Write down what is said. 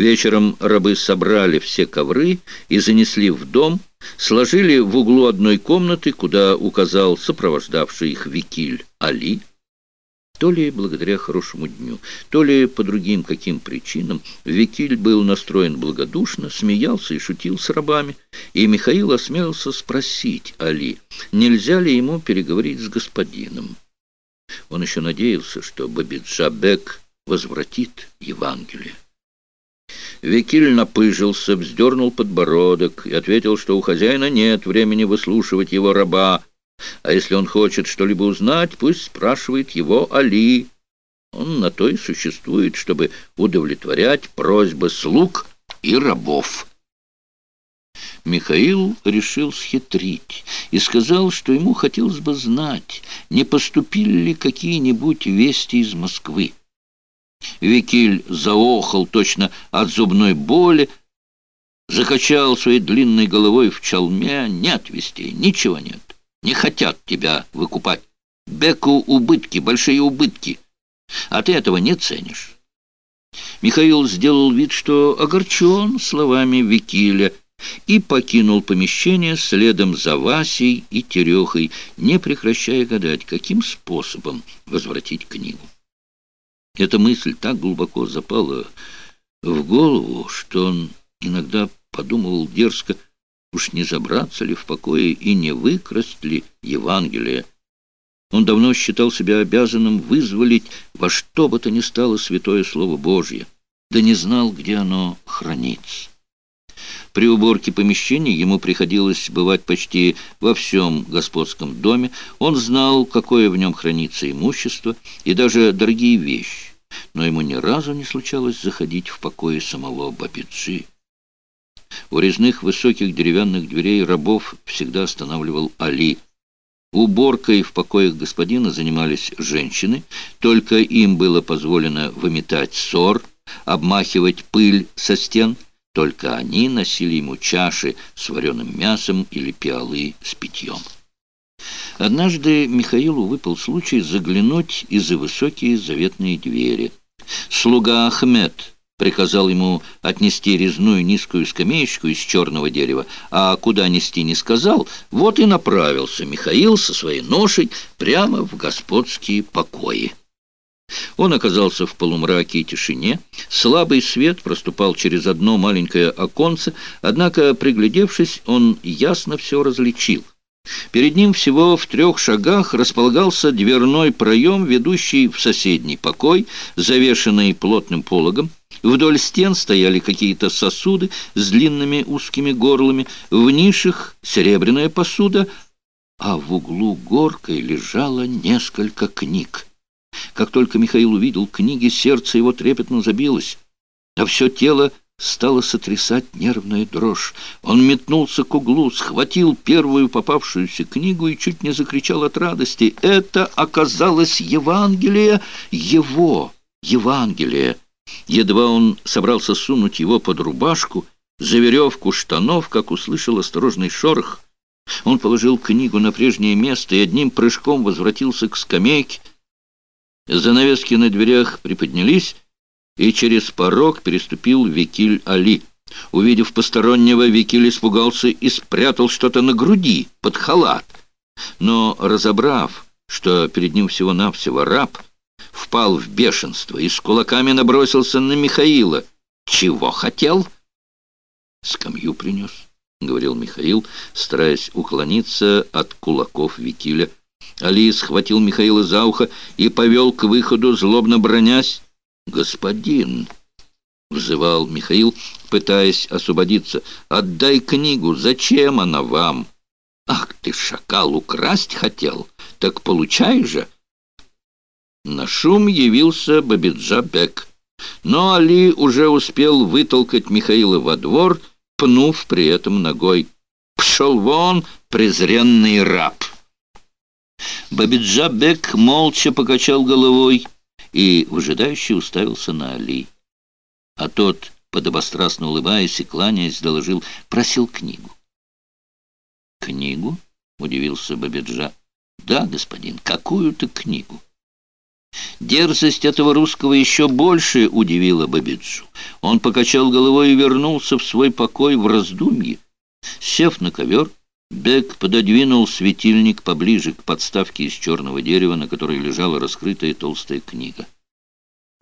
Вечером рабы собрали все ковры и занесли в дом, сложили в углу одной комнаты, куда указал сопровождавший их Викиль Али. То ли благодаря хорошему дню, то ли по другим каким причинам, Викиль был настроен благодушно, смеялся и шутил с рабами, и Михаил осмелился спросить Али, нельзя ли ему переговорить с господином. Он еще надеялся, что Бабиджабек возвратит Евангелие. Викиль напыжился, вздернул подбородок и ответил, что у хозяина нет времени выслушивать его раба, а если он хочет что-либо узнать, пусть спрашивает его Али. Он на то и существует, чтобы удовлетворять просьбы слуг и рабов. Михаил решил схитрить и сказал, что ему хотелось бы знать, не поступили ли какие-нибудь вести из Москвы. Викиль заохал точно от зубной боли, закачал своей длинной головой в чалме. Нет вестей, ничего нет. Не хотят тебя выкупать. Беку убытки, большие убытки. А ты этого не ценишь. Михаил сделал вид, что огорчен словами Викиля, и покинул помещение следом за Васей и Терехой, не прекращая гадать, каким способом возвратить книгу. Эта мысль так глубоко запала в голову, что он иногда подумывал дерзко, уж не забраться ли в покое и не выкрасть ли Евангелие. Он давно считал себя обязанным вызволить во что бы то ни стало святое Слово Божье, да не знал, где оно хранится. При уборке помещений ему приходилось бывать почти во всем господском доме. Он знал, какое в нем хранится имущество и даже дорогие вещи. Но ему ни разу не случалось заходить в покои самого Бабиджи. У резных высоких деревянных дверей рабов всегда останавливал Али. Уборкой в покоях господина занимались женщины, только им было позволено выметать ссор, обмахивать пыль со стен, только они носили ему чаши с вареным мясом или пиалы с питьем. Однажды Михаилу выпал случай заглянуть из-за высокие заветные двери. Слуга Ахмед приказал ему отнести резную низкую скамеечку из черного дерева, а куда нести не сказал, вот и направился Михаил со своей ношей прямо в господские покои. Он оказался в полумраке и тишине. Слабый свет проступал через одно маленькое оконце, однако, приглядевшись, он ясно все различил. Перед ним всего в трех шагах располагался дверной проем, ведущий в соседний покой, завешенный плотным пологом. Вдоль стен стояли какие-то сосуды с длинными узкими горлами, в нишах серебряная посуда, а в углу горкой лежало несколько книг. Как только Михаил увидел книги, сердце его трепетно забилось, а все тело стало сотрясать нервная дрожь. Он метнулся к углу, схватил первую попавшуюся книгу и чуть не закричал от радости. Это оказалось Евангелие его, Евангелие. Едва он собрался сунуть его под рубашку, за веревку штанов, как услышал осторожный шорох. Он положил книгу на прежнее место и одним прыжком возвратился к скамейке. Занавески на дверях приподнялись, и через порог переступил Викиль Али. Увидев постороннего, Викиль испугался и спрятал что-то на груди, под халат. Но, разобрав, что перед ним всего-навсего раб, впал в бешенство и с кулаками набросился на Михаила. «Чего хотел?» «Скамью принес», — говорил Михаил, стараясь уклониться от кулаков Викиля. Али схватил Михаила за ухо и повел к выходу, злобно бронясь. «Господин!» — взывал Михаил, пытаясь освободиться. «Отдай книгу! Зачем она вам?» «Ах ты, шакал, украсть хотел! Так получай же!» На шум явился Бабиджа Бек. Но Али уже успел вытолкать Михаила во двор, пнув при этом ногой. «Пшел вон, презренный раб!» Бабиджа Бек молча покачал головой и выжидающе уставился на Али. А тот, подобострастно улыбаясь и кланяясь, доложил, просил книгу. «Книгу?» — удивился Бабиджа. «Да, господин, какую-то книгу». Дерзость этого русского еще больше удивила Бабицу. Он покачал головой и вернулся в свой покой в раздумье. Сев на ковер, Бек пододвинул светильник поближе к подставке из черного дерева, на которой лежала раскрытая толстая книга.